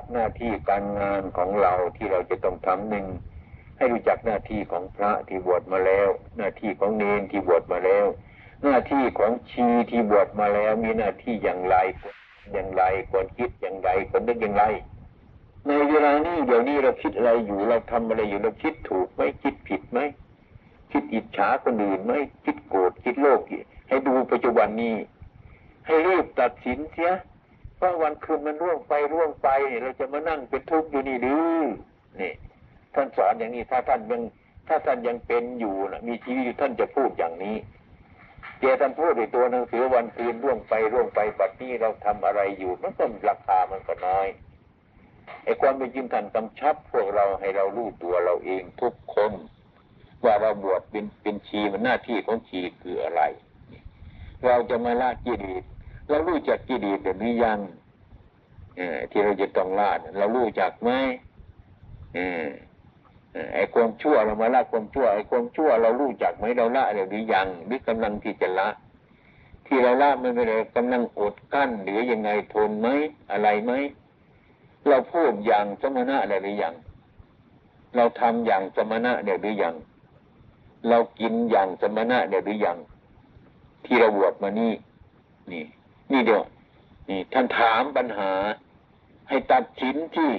กหน้าที่การงานของเราที่เราจะต้องทำหนึ่งให้รู้จักหน้าที่ของพระที่บวชมาแล้ว หน้าที่ของเนนที่บวชมาแล้ว หน้าที่ของชีที่บวชมาแล้วมีหน้าที่อย่างไรอย่างไรควรคิดอย่างไรควรนึกอย่างไร ในเวลานี้เดี๋ยวนี้เราคิดอะไรอยู่เราทำอะไรอยู่เราคิดถูกไหมคิดผิดไหมคิดอิจฉาคนอื่นไหมคิดโกรธคิดโลภให้ดูปัจจุบันนี้ ให้รีบตัดสินเสีย ว่าวันคืนมันร่วงไปร่วงไปเราจะมานั่งเป็นทุกข์อยู่นี่หรือนี่ท่านสอนอย่างนี้ถ้าท่านยังถ้าท่านยังเป็นอยู่นะมีชีวิตอยู่ท่านจะพูดอย่างนี้เจท่านพูดในตัวหนังสือวันคืนร่วงไปร่วงไปบัดนี้เราทำอะไรอยู่มันก็ราคามันก็น้อยไอ้ความเป็นจริงท่านกำชับพวกเราให้เรารู้ตัวเราเองทุกคนว่าเราบวชเป็นเป็นชีมันหน้าที่ของชีคืออะไร เราจะมาละกิเลส เรารู้จักกิเลสหรือยังที่เราจะต้องละเรารู้จักไหมไอ้ความชั่วเรามาละความชั่วไอ้ความชั่วเรารู้จักไหมเราละหรือยังหรือกำลังที่จะละ ที่เราละมันเป็นกำลังอดกั้นหรือยังไงทนไหมอะไรไหมเราพูดอย่างสมณะหรือยังเราทำอย่างสมณะเดี๋ยหรือยังเรากินอย่างสมณะเดี๋ยหรือยังที่เราบวชมานี่นี่ นี่เดียวนี่ท่านถามปัญหา ให้ตัดสินที่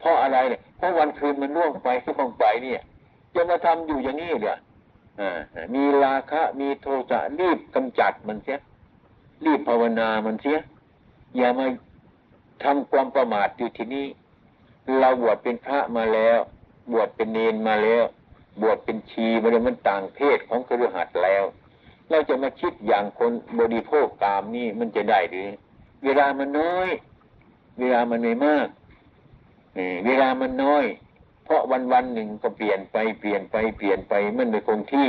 เพราะอะไรเนี่ยเพราะวันคืนมันล่วงไปล่วงไปเนี่ยจะมาทำอยู่อย่างนี้เนี่ยมีราคะมีโทสะรีบกำจัดมันเสียรีบภาวนามันเสียอย่ามาทำความประมาทอยู่ที่นี่เราบวชเป็นพระมาแล้ว บวชเป็นเนนมาแล้ว บวชเป็นชีมาแล้วมันต่างเพศของครือหัดแล้ว เราจะมาคิดอย่างคนบริโภคกามนี่มันจะได้หรือเวลามันน้อย เวลามันไม่มากเวลามันน้อย เพราะวันวันหนึ่งก็เปลี่ยนไปเปลี่ยนไปเปลี่ยนไปมันไม่คงที่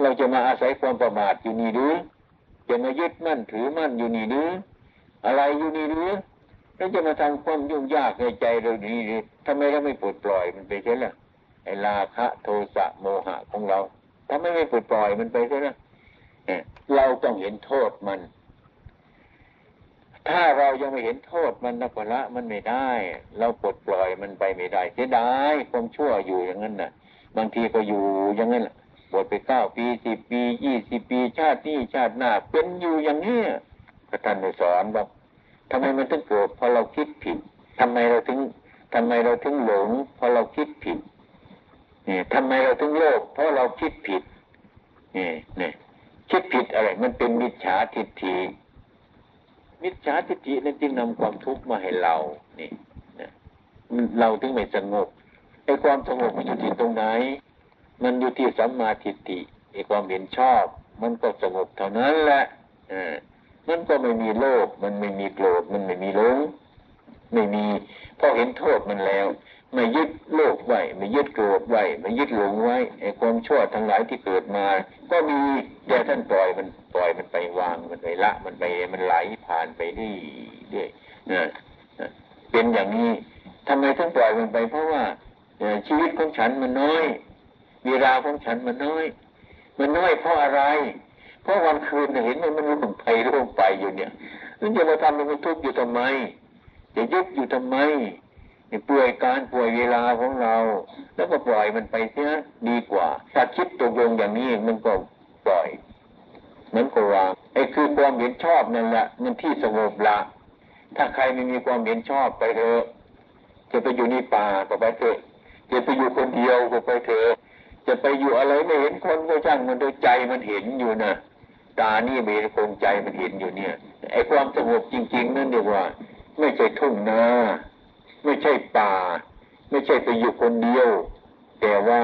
เราจะมาอาศัยความประมาทอยู่นี่หรือจะมายึดมั่นถือมั่นอยู่นี่หรืออะไรอยู่นี่หรือแล้วจะมาทำความยุ่งยากในใจเราดีหรือทำไมเราไม่ปลดปล่อยมันไปเช่นล่ะไอ้ราคะโทสะโมหะของเราทำไมไม่ปลดปล่อยมันไปเช่นล่ะ เราต้องเห็นโทษมัน ถ้าเรายังไม่เห็นโทษมันนักละมันไม่ได้ เราปลดปล่อยมันไปไม่ได้เสียดายความชั่วอยู่อย่างนั้นน่ะ บางทีก็อยู่อย่างนั้นบวชไปเก้าปีสิบปียี่สิบปี ชาตินี้ชาติหน้าเป็นอยู่อย่างนี้พระท่านสอนบอกทำไมมันถึงโกรธเพราะเราคิดผิดทำไมเราถึงทำไมเราถึงหลงเพราะเราคิดผิดนี่ทำไมเราถึงโลภเพราะเราคิดผิดนี่นี่ คิดผิดอะไร มันเป็นมิจฉาทิฏฐิมิจฉาทิฏฐินั้นจึงนำความทุกข์มาให้เรานี่นะเราถึงไม่สงบไอ้ความสงบมันอยู่ที่ตรงไหน มันอยู่ที่สัมมาทิฏฐิไอ้ความเห็นชอบ มันก็สงบเท่านั้นแหละอ่ามันก็ไม่มีโลภมันไม่มีโกรธมันไม่มีหลงไม่มีพอเห็นโทษมันแล้ว ไม่ยึดโลกไว้ไม่ยึดโกรธไว้ไม่ยึดหลงไว้ไอ้ความชั่วทั้งหลายที่เกิดมา ก็มีแต่ท่านปล่อยมันปล่อยมันไปวางมันไปละ มันไปมันไหลผ่านไปเรื่อยๆนะเป็นอย่างนี้ทำไมท่านปล่อยมันไป เพราะว่าชีวิตของฉันมันน้อย เวลาของฉันมันน้อย มันน้อยเพราะอะไร เพราะวันคืนเห็นมันมันร่วงไปร่วงไปอยู่เนี่ยนั่นจะมาทำมันทุกข์อยู่ทำไมจะยึดอยู่ทำไม ป่วยการป่วยเวลาของเรา แล้วก็ปล่อยมันไปเสียดีกว่าถ้าคิดตกลงอย่างนี้มันก็ปล่อยมันก็วางไอ้คือความเห็นชอบนั่นแหละมันที่สงบละถ้าใครไม่มีความเห็นชอบไปเถอะจะไปอยู่ในป่าก็ไปเถอะจะไปอยู่คนเดียวก็ไปเถอะจะไปอยู่อะไรไม่เห็นคนก็ช่างมันโดยใจมันเห็นอยู่นะตานี่เบคงใจมันเห็นอยู่เนี่ยไอ้ความสงบจริง ๆ นั่นเรียกว่า ไม่ใช่ทุ่งนา ไม่ใช่ป่า ไม่ใช่ไปอยู่คนเดียว แต่ว่า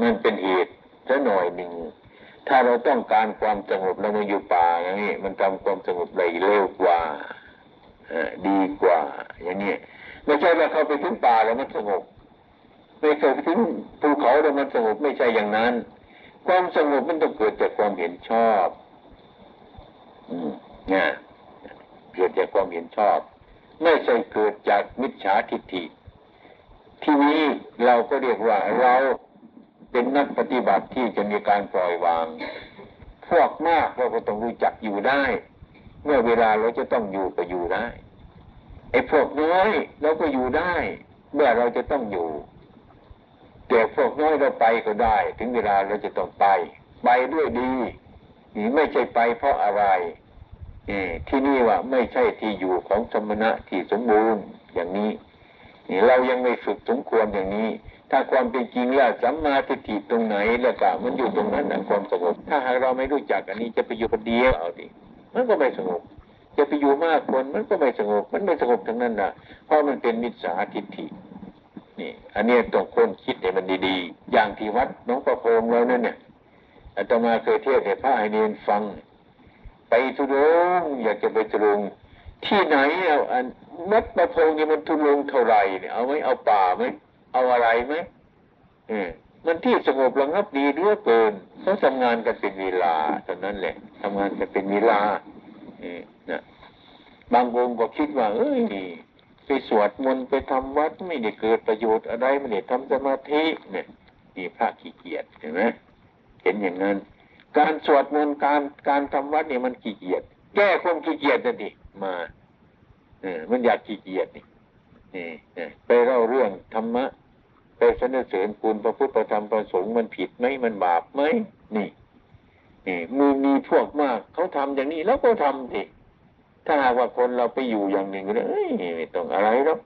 มันเป็นเหตุซะหน่อยหนึ่งถ้าเราต้องการความสงบเรามาอยู่ป่าอย่างนี้มันทำความสงบได้เร็วกว่าดีกว่า อย่างนี้ไม่ใช่ว่าเขาไปถึงป่าแล้วมันสงบไม่เคยไปถึงภูเขาแล้วมันสงบไม่ใช่อย่างนั้น ความสงบมันต้องเกิดจากความเห็นชอบ อืมเนี่ยเกิดจากความเห็นชอบ ไม่ใช่เกิดจากมิจฉาทิฏฐิ ทีนี้เราก็เรียกว่าเราเป็นนักปฏิบัติที่จะมีการปล่อยวาง พวกมากเราก็ต้องรู้จักอยู่ได้ เมื่อเวลาเราจะต้องอยู่ก็อยู่ได้ไอ้พวกน้อยเราก็อยู่ได้ เมื่อเราจะต้องอยู่แต่พวกน้อยเราไปก็ได้ ถึงเวลาเราจะต้องไป ไปด้วยดีนี่ไม่ใช่ไปเพราะอะไร ที่นี่ว่าไม่ใช่ที่อยู่ของสมณะที่สมบูรณ์อย่างนี้นี่เรายังไม่ฝึกสมควรอย่างนี้ ถ้าความเป็นจริงแล้วสัมมาทิฏฐิตรงไหนแล้วก็มันอยู่ตรงนั้นนะความสงบ ถ้าหากเราไม่รู้จักอันนี้จะไปอยู่คนเดียวเอาดิมันก็ไม่สงบ จะไปอยู่มากคนมันก็ไม่สงบ มันไม่สงบทั้งนั้นนะเพราะมันเป็นมิจฉาทิฏฐินี่ อันนี้ต้องคนคิดให้มันดีๆ อย่างที่วัดน้องประโพงเรานั่นเนี่ยอาตมาเคยเทศน์ให้พระให้เนียนฟัง ไปทุรงอยากจะไปทุรงที่ไหนเอาอันวัดประพงนี่มันทุรงเท่าไหร่เนี่ยเอาไหมเอาป่าไหมเอาอะไรไหมเออมันที่สงบระงับดีเหลือเกินเขาทำงานกันเป็นเวลาเท่านั้นแหละทำงานกันเป็นเวลาเออนะบางวงก็คิดว่า เอ้ยไปสวดมนต์ไปทำวัดไม่ได้เกิดประโยชน์อะไรไม่ได้ทำสมาธิเนี่ยนี่พระขี้เกียจเห็นไหมเห็นอย่างนั้น การสวดมนต์การการทำวัดนี่มันขี้เกียจแก้ความขี้เกียจนั่นดิมาเออมันอยากขี้เกียจนี่นี่ไปเล่าเรื่องธรรมะไปสนเสริญคุณพระพุทธธรรมประสงค์มันผิดไหมมันบาปไหมนี่นี่มือมีพวกมากเขาทำอย่างนี้แล้วก็ทำสิถ้าหากว่าคนเราไปอยู่อย่างหนึ่งเลยเอ้ยไม่ต้องอะไรหรอก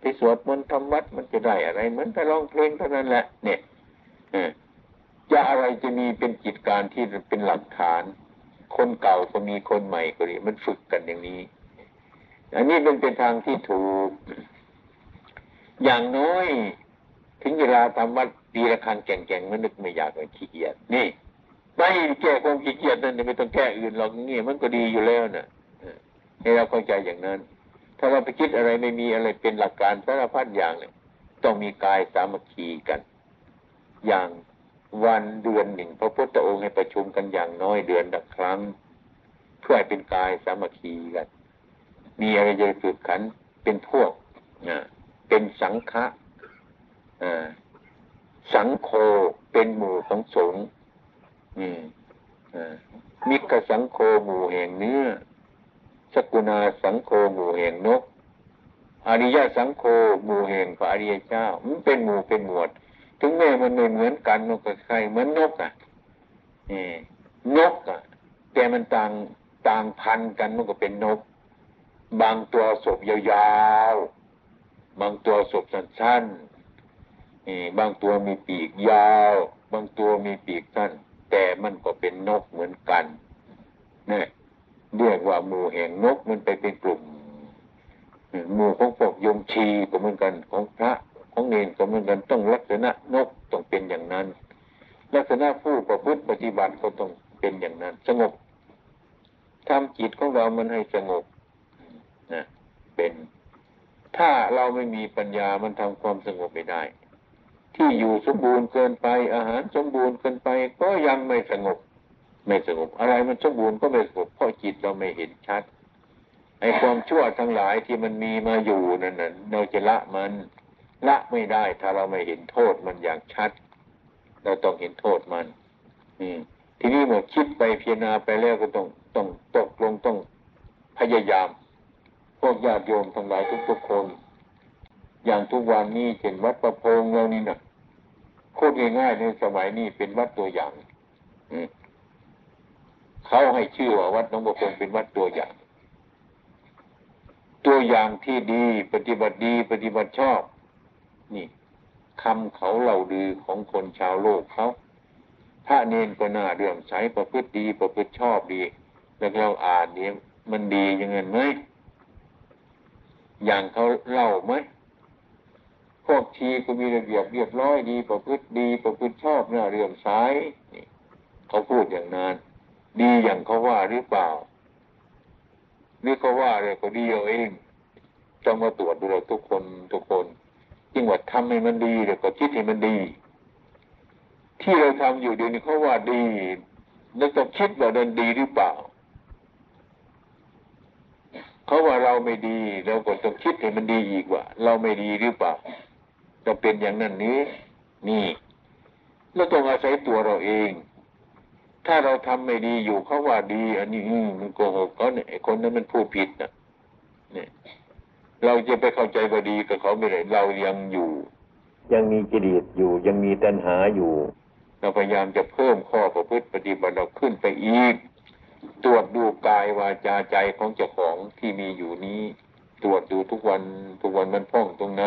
ไปสวดมนต์ทำวัดมันจะได้อะไร เหมือนไปร้องเพลงเท่านั้นแหละ เนี่ยอ จะอะไรจะมีเป็นกิจการที่เป็นหลักฐาน คนเก่าก็มีคนใหม่ก็ดีมันฝึกกันอย่างนี้ อันนี้เป็นเป็นทางที่ถูก อย่างน้อย ถึงเวลาทำวัดปีละครั้งแก่งๆมันนึกไม่อยากเลยขี้เกียจนี่ไม่แก้ความขี้เกียจนั่นไม่ต้องแก้อื่นหรอกนี่มันก็ดีอยู่แล้วน่ะให้เราเข้าใจอย่างนั้น ถ้าเราไปคิดอะไรไม่มีอะไรเป็นหลักการสารพัดอย่างเนี่ยต้องมีกายสามัคคีกัน อย่าง วันเดือนหนึ่งพระพุทธองค์ให้ประชุมกันอย่างน้อยเดือนละครั้ง เพื่อให้เป็นกายสามัคคีกัน มีอะไรจะฝึกขันเป็นพวกนะเป็นสังฆะสังโฆเป็นหมู่ของสงฆ์มิกสังโฆหมู่แห่งเนื้อสกุณาสังโฆหมู่แห่งนก อริยสังโฆหมู่แห่งพระอริยเจ้ามันเป็นหมู่เป็นหมวด ถึงแม้มันไม่เหมือนกันนกกับใครเหมือนนกอะนี่นกอะแต่มันต่างต่างพันกันมันก็เป็นนก บางตัวศพยาวๆ บางตัวศพสั้นๆนี่บางตัวมีปีกยาว บางตัวมีปีกสั้น แต่มันก็เป็นนกเหมือนกันเนี่ยเรียกว่าหมู่แห่งนกมันไปเป็นกลุ่มหมู่ของพวกยมชีก็เหมือนกันของพระ ของเนนก็เหมือนกันต้องลักษณะนกต้องเป็นอย่างนั้น ลักษณะผู้ประพฤติปฏิบัติก็ต้องเป็นอย่างนั้น สงบทำจิตของเรามันให้สงบนะเป็น ถ้าเราไม่มีปัญญามันทำความสงบไม่ได้ ที่อยู่สมบูรณ์เกินไป อาหารสมบูรณ์เกินไป ก็ยังไม่สงบ ไม่สงบ อะไรมันสมบูรณ์ก็ไม่สงบเพราะจิตเราไม่เห็นชัดไอ้ความชั่วทั้งหลายที่มันมีมาอยู่นั่นน่ะเราจะละมัน ละไม่ได้ถ้าเราไม่เห็นโทษมันอย่างชัด เราต้องเห็นโทษมัน อืม ทีนี้เมื่อคิดไปพิจารณาไปแล้วก็ต้องต้องตกลงต้องพยายาม พวกญาติโยมทั้งหลายทุกๆคน อย่างทุกวันนี้เช่นวัดประโพงเรานี่นะพูดง่ายๆในสมัยนี้เป็นวัดตัวอย่างอืเขาให้ชื่อว่าวัดหนองประโพงเป็นวัดตัวอย่าง ตัวอย่างที่ดีปฏิบัติดีปฏิบัติชอบ นี่คำเขาเล่าดือของคนชาวโลกเขาพระเนนก็น่าเรื่อมใสประพฤติดีประพฤติชอบดี แล้วเราอ่านเนี่ยมันดีอย่างเงินไหมอย่างเขาเล่าไหมพวกชีก็มีระเบียบเรียบร้อยดีประพฤติดีประพฤติชอบน่าเรื่อมใส่เขาพูดอย่างนั้นดีอย่างเขาว่าหรือเปล่าหรือเขาว่าอะไรก็ดีเอาเองต้องมาตรวจดูเราทุกคนทุกคน จึงว่าทำให้มันดีแล้วก็คิดให้มันดี ที่เราทำอยู่เดี๋ยวนี้เขาว่าดีแล้วต้องคิดว่าเดินดีหรือเปล่าเขาว่าเราไม่ดีเราก็ต้องคิดให้มันดีอีกว่า เราไม่ดีหรือเปล่าจะเป็นอย่างนั้นนี้ นี่เราต้องอาศัยตัวเราเอง ถ้าเราทำไม่ดีอยู่เขาว่าดี อันนี้มันโกหกเขาเนี่ยไอ้คนนั้นมันพูดผิดนะเนี่ย เเราจะไปเข้าใจว่าดีกับเขาไม่ได้เรายังอยู่ ยังมีกิเลสอยู่ยังมีตัณหาอยู่ เราพยายามจะเพิ่มข้อประพฤติปฏิบัติเราขึ้นไปอีก ตรวจดูกายวาจาใจของเจ้าของที่มีอยู่นี้ ตรวจดูทุกวันทุกวันมันพ่องตรงไหน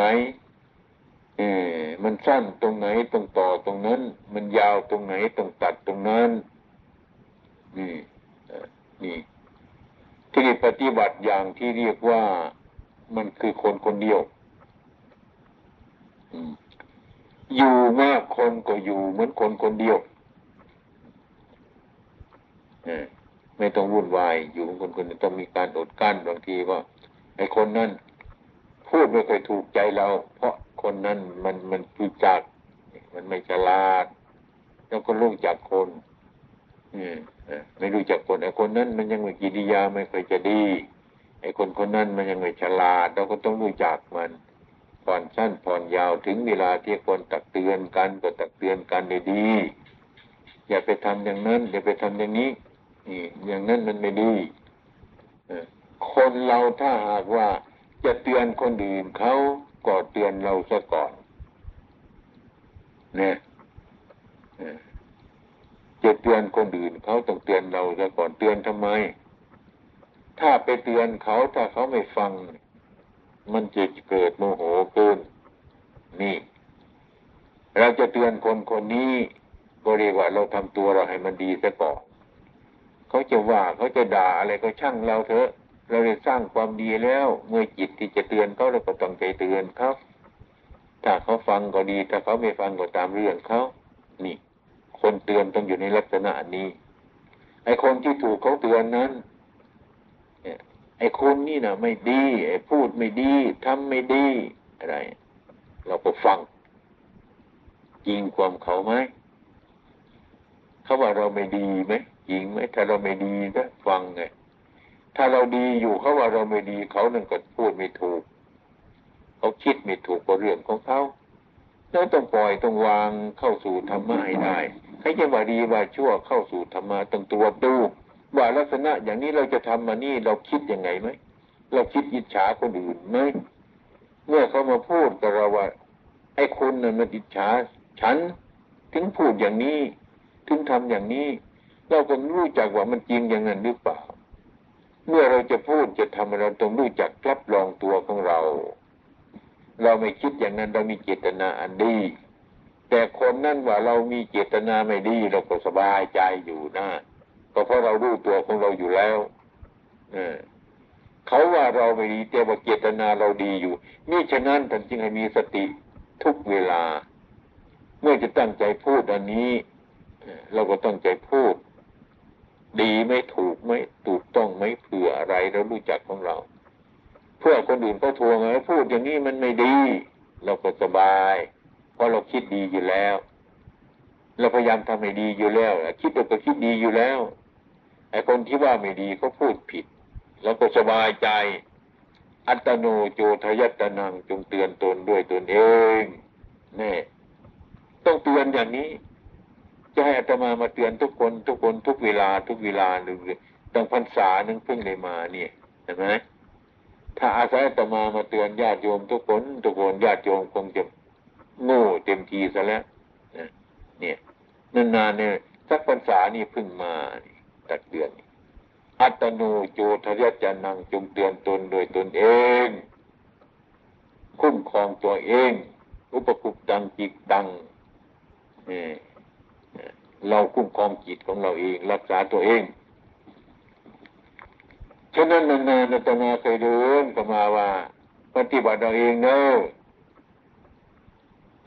เออมันสั้นตรงไหนตรงต่อตรงนั้น มันยาวตรงไหนตรงตัดตรงนั้นนี่เอ่อนี่ที่ปฏิบัติอย่างที่เรียกว่า มันคือคนคนเดียวอยู่มากคนก็อยู่เหมือนคนคนเดียวไม่ต้องวุ่นวายอยู่เหมือนคนคนต้องมีการอดกั้นบางทีว่าไอ้คนนั้นพูดไม่เคยถูกใจเรา เพราะคนนั้นมันมันรู้จัก มันไม่ฉลาด แล้วก็รู้จักคนอืมไม่รู้จักคนไอ้คนนั้นมันยังม่กิริยาไม่เคยจะดี ไอ้คนคนนั้นมันยังไม่ฉลาด เราก็ต้องรู้จักมันผ่อนสั้นผ่อนยาวถึงเวลาที่ควรตักเตือนกันก็ตักเตือนกันดีๆอย่าไปทำอย่างนั้น อย่าไปทำอย่างนี้นี่อย่างนั้นมันไม่ดีคนเราถ้าหากว่าจะเตือนคนอื่นเขาก็เตือนเราซะก่อนเนี่ยจะเตือนคนอื่นเขาต้องเตือนเราซะก่อนเตือนทำไม ถ้าไปเตือนเขาถ้าเขาไม่ฟัง มันจะเกิดโมโหเกินนี่ เราจะเตือนคนคนนี้ก็เรียกว่าเราทำตัวเราให้มันดีซะก่อนเขาจะว่าเขาจะด่าอะไรก็ช่างเราเถอะ เราได้สร้างความดีแล้ว เมื่อจิตที่จะเตือนเขาเราก็ต้องใจเตือนเขาถ้าเขาฟังก็ดี ถ้าเขาไม่ฟังก็ตามเรื่องเขานี่ คนเตือนต้องอยู่ในลักษณะนี้ไอ้คนที่ถูกเขาเตือนนั้น ไอ้คนนี่นะไม่ดี ไอ้พูดไม่ดีทำไม่ดีอะไร เราก็ฟัง จริงความเขาไหมเขาว่าเราไม่ดีไหมจริงไหมถ้าเราไม่ดีก็ฟังไงถ้าเราดีอยู่เขาว่าเราไม่ดีเขานั่นก็พูดไม่ถูก เขาคิดไม่ถูกก็เรื่องของเขาแล้วต้องปล่อยต้องวางเข้าสู่ธรรมะให้ได้ใครจะว่าดีว่าชั่วเข้าสู่ธรรมะต้องตรวจดู ว่าลักษณะอย่างนี้เราจะทำมานี่เราคิดยังไงไหมเราคิดอิจฉาคนอื่นไหมเมื่อเขามาพูดกับเราว่า ไอ้คุณน่ะมันอิจฉาฉัน ถึงพูดอย่างนี้ ถึงทำอย่างนี้ เราก็รู้จักว่ามันจริงอย่างนั้นหรือเปล่า เมื่อเราจะพูดจะทำเราต้องรู้จักรับรองตัวของเรา เราไม่คิดอย่างนั้นเรามีเจตนาอันดี แต่คนนั่นว่าเรามีเจตนาไม่ดีเราก็สบายใจอยู่นะ ก็เพราะเรารู้ตัวของเราอยู่แล้วเออเขาว่าเราไม่ดีแต่ว่าเจตนาเราดีอยู่นี่ฉะนั้นท่านจึงให้มีสติทุกเวลา เมื่อจะตั้งใจพูดอันนี้เราก็ตั้งใจพูด ดีไม่ถูกไหมถูกต้องไหมเผื่ออะไรเรารู้จักของเรา เพื่อคนอื่นเขาทวงไงพูดอย่างนี้มันไม่ดี เราก็สบาย เพราะเราคิดดีอยู่แล้ว เราพยายามทำให้ดีอยู่แล้วคิดตัวก็คิดดีอยู่แล้ว ไอ้คนที่ว่าไม่ดีเขาพูดผิด แล้วก็สบายใจ อัตโนโจทยัตนังจงเตือนตนด้วยตนเองนี่ต้องเตือนอย่างนี้ จะให้อาตมามาเตือนทุกคนทุกคนทุกเวลาทุกเวลาหนึ่งตั้งพรรษาหนึ่งเพิ่งเลยมาเนี่ยเห็นไหมถ้าอาศัยอาตมามาเตือนญาติโยมทุกคนทุกคนญาติโยมคงจะโง่เต็มทีซะแล้วเนี่ยนานๆเนี่ยสักพรรษานี่เพิ่งมานี่ ตักเตือนอัตโนโจทยัจจานังจงเตือนตนโดยตนเอง คุ้มครองตัวเอง อุปคุปตังจิตตังเราคุ้มครองจิตของเราเอง รักษาตัวเองฉะนั้นนานๆอาตมาเคยเดินก็มาว่า ปฏิบัติเราเองเนอะ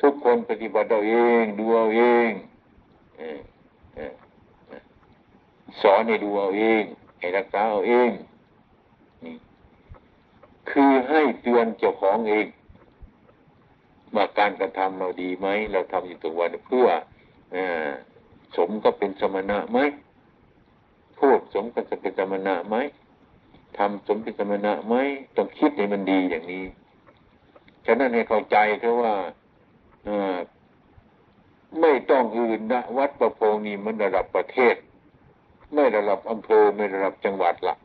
ทุกคนปฏิบัติเราเอง ดูเอาเองเออเออ สอนให้ดูเอาเองให้รักษาเอาเองนี่คือให้เตือนเจ้าของเองว่าการกระทำเราดีไหมเราทำอยู่ตัววันเพื่ออสมก็เป็นสมณะไหมพูดสมก็จะเป็นสมณะไหมทำสมเป็นสมณะไหมต้องคิดให้มันดีอย่างนี้ฉะนั้นให้เข้าใจเถอะว่าอไม่ต้องอื่นนะวัดประโพงนี่มันระดับประเทศ ไม่ระดับอำเภอไม่ระดับจังหวัดละ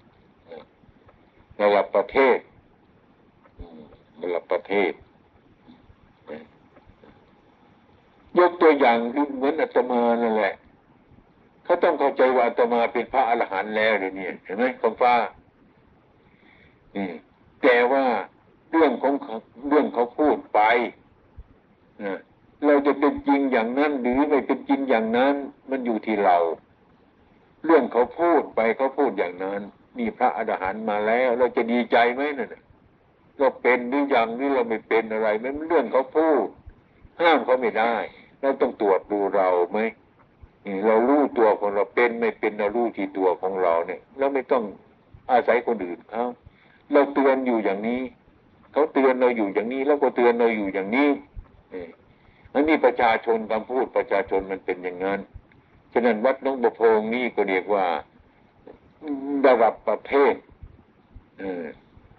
ระดับประเทศระดับประเทศ ยกตัวอย่างคือเหมือนอาตมานั่นแหละเขาต้องเข้าใจว่าอาตมาเป็นพระอรหันต์แล้วเดี๋ยวนี้เห็นไหมคำฟ้าแต่ว่าเรื่องของเขาเรื่องเขาพูดไปเราจะเป็นจริงอย่างนั้นหรือไม่เป็นจริงอย่างนั้น มันอยู่ที่เรา เรื่องเขาพูดไปเขาพูดอย่างนั้น นี่พระอรหันต์มาแล้ว เราจะดีใจไหมนั่นเราเป็นหรือยังหรือเราไม่เป็นอะไรมันเรื่องเขาพูด ห้ามเขาไม่ได้เราต้องตรวจดูเราไหมนี่เรารู้ตัวของเราเป็นไม่เป็นเรารู้ที่ตัวของเราเนี่ยเราไม่ต้องอาศัยคนอื่นเขาเราเตือนอยู่อย่างนี้เขาเตือนเราอยู่อย่างนี้ แล้วก็เตือนเราอยู่อย่างนี้นี่อันนี้ประชาชนคำพูดประชาชนมันเป็นอย่างนั้น ฉะนั้นวัดนงประพงนี่ก็เรียกว่าระดับประเภท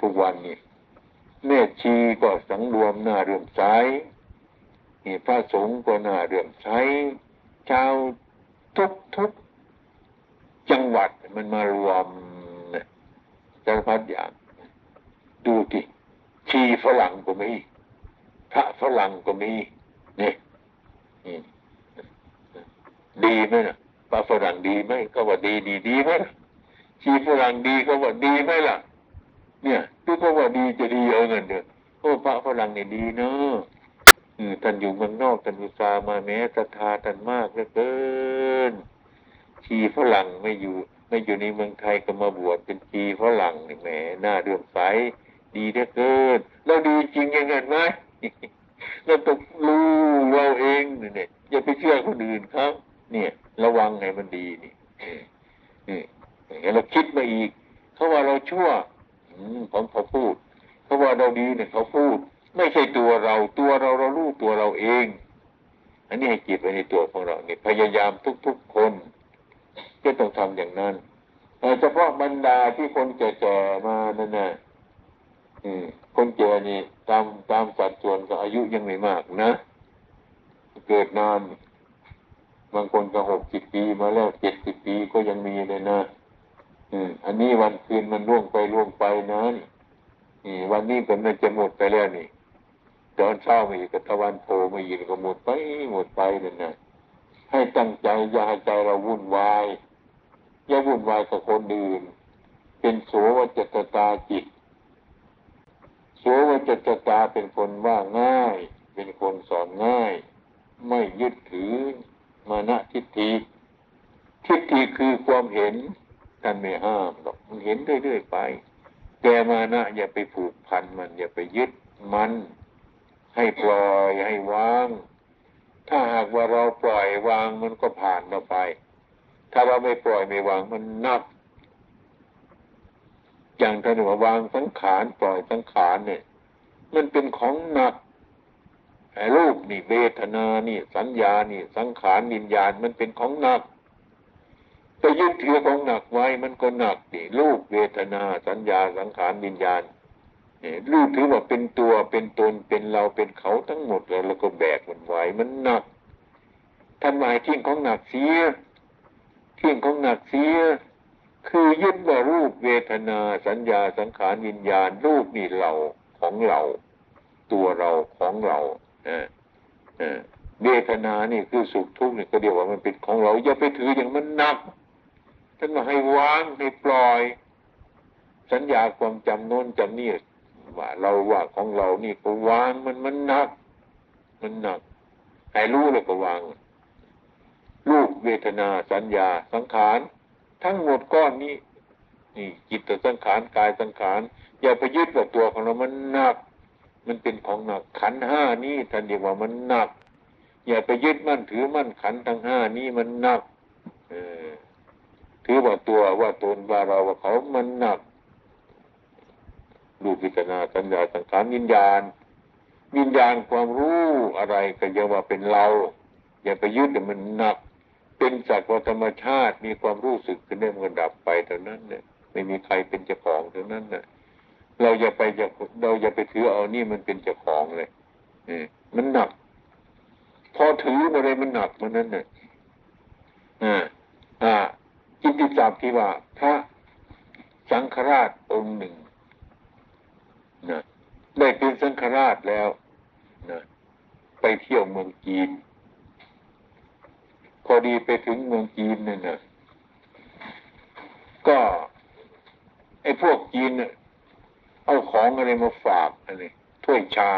ทุกวันนี้แม่ชีก็สังรวมหน้าเรื่อมใส่พระสงฆ์ก็หน้าเรื่อมใสชาวทุกทุกจังหวัดมันมารวมเนี่ยสารพัดอย่าง ดูที่ชีฝรั่งก็มี พระฝรั่งก็มี นี่นี่ ดีไหมนะพระฝรั่งดีไหมก็ว่าดีดีดีไหมล่ะชีฝรั่งดีก็ว่าดีไหมล่ะ เนี่ยคือก็ว่าดีจะดีเอาเงินเดือนโอ้พระฝรั่งเนี่ยดีเนอะท่านอยู่เมืองนอกท่านอุตส่าห์มาแม้ศรัทธาท่านมากเหลือเกินชีฝรั่งไม่อยู่ ไม่อยู่ในเมืองไทยก็มาบวชเป็นชีฝรั่งนี่แหมหน้าเรื่อมใสดีเหลือเกินแล้วดีจริงยังไงไหมเราต้องรู้เราเองเนี่ยอย่าไปเชื่อคนอื่นครับ เนี่ย ระวังให้มันดีนี่นี่นี่เราคิดมาอีกเขาว่าเราชั่วอืมผมเขาพูดเขาว่าเราดีเนี่ยเขาพูด ไม่ใช่ตัวเราตัวเราเรารู้ตัวเราเอง อันนี้ให้จิตไว้ในตัวของเราเนี่ยพยายามทุกๆคนก็ต้องทำอย่างนั้นเฉพาะบรรดาที่คนแก่ๆมานั่นน่ะคนแก่นี่ตามตามสัดส่วนก็อายุยังไม่มากนะ เกิดนาน บางคนก็หกสิบปีมาแล้วเจ็ดสิบปีก็ยังมีเลยนะอืมอันนี้วันคืนมันล่วงไปล่วงไปนะนี่วันนี้ก็น่าจะหมดไปแล้วนี่ตอนเช้ามาอีกตะวันโผล่มาอีกก็หมดไปหมดไปนั่นนะให้ตั้งใจอย่าให้ใจเราวุ่นวาย อย่าวุ่นวายกับคนอื่น เป็นโสวจตตาจิตโสวจตตาเป็นคนว่าง่าย เป็นคนสอนง่าย ไม่ยึดถือ มานะทิฏฐิทิฏฐิคือความเห็นท่านไม่ห้ามหรอกมันเห็นเรื่อยๆไป แต่มานะอย่าไปผูกพันมัน อย่าไปยึดมัน ให้ปล่อยให้วาง ถ้าหากว่าเราปล่อยวางมันก็ผ่านเราไป ถ้าเราไม่ปล่อยไม่วางมันนักอย่างท่านว่าวางสังขารปล่อยสังขารเนี่ย มันเป็นของหนัก นี่เวทนานี่สัญญานี่ สังขารวิญญาณมันเป็นของหนักไปยึดถือของหนักไว้มันก็หนักดิรูปเวทนาสัญญาสังขารวิญญาณเนี่ยรูปถือว่าเป็นตัวเป็นตนเป็นเราเป็นเขาทั้งหมดเลยแล้วก็แบกมันไว้มันหนักท่านหมายทิ้งของหนักเสียทิ้งของหนักเสียคือยึดว่ารูปเวทนาสัญญาสังขารวิญญาณ รูปนี่เราของเรา ตัวเราของเรา เวทนานี่คือสุขทุกข์นี่ก็เดียวว่ามันเป็นของเราอย่าไปถืออย่างมันหนักท่านมาให้วางให้ปล่อย สัญญาความจำโน้นจำนี่ว่าเราว่าของเรานี่ก็วางมันมันหนัก มันหนักให้รู้แล้วก็วางรูปเวทนาสัญญาสังขาร ทั้งหมดก้อนนี้นี่จิตสังขารกายสังขารอย่าไปยึดว่าตัวของเรามันหนัก มันเป็นของหนักขันห้านี้ท่านเรียกว่ามันหนัก อย่าไปยึดมั่นถือมั่นขันทั้งห้านี้มันหนักเออถือว่าตัวว่าตนว่าเราว่าเขามันหนักรูปพิจารณาสัญญาสังขารวิญญาณ วิญญาณความรู้อะไรก็อย่าว่าเป็นเรา อย่าไปยึดแต่มันหนัก เป็นสัตว์ธรรมชาติมีความรู้สึกขึ้นได้มันดับไปเท่านั้นเนี่ยไม่มีใครเป็นเจ้าของเท่านั้นเนี่ย เราอย่าไปอย่าเราอย่าไปถือเอานี่มันเป็นเจ้าของเลยมันหนัก พอถืออะไรมันหนักมันนั้นเนี่ยอ่าอ่าจิตติจับที่ว่าพระสังฆราชองค์หนึ่งนะได้เป็นสังฆราชแล้วนะไปเที่ยวเมืองจีน พอดีไปถึงเมืองจีนเนี่ยนะก็ไอ้พวกจีนเนี่ย เอาของอะไรมาฝากอันนี้ถ้วยชา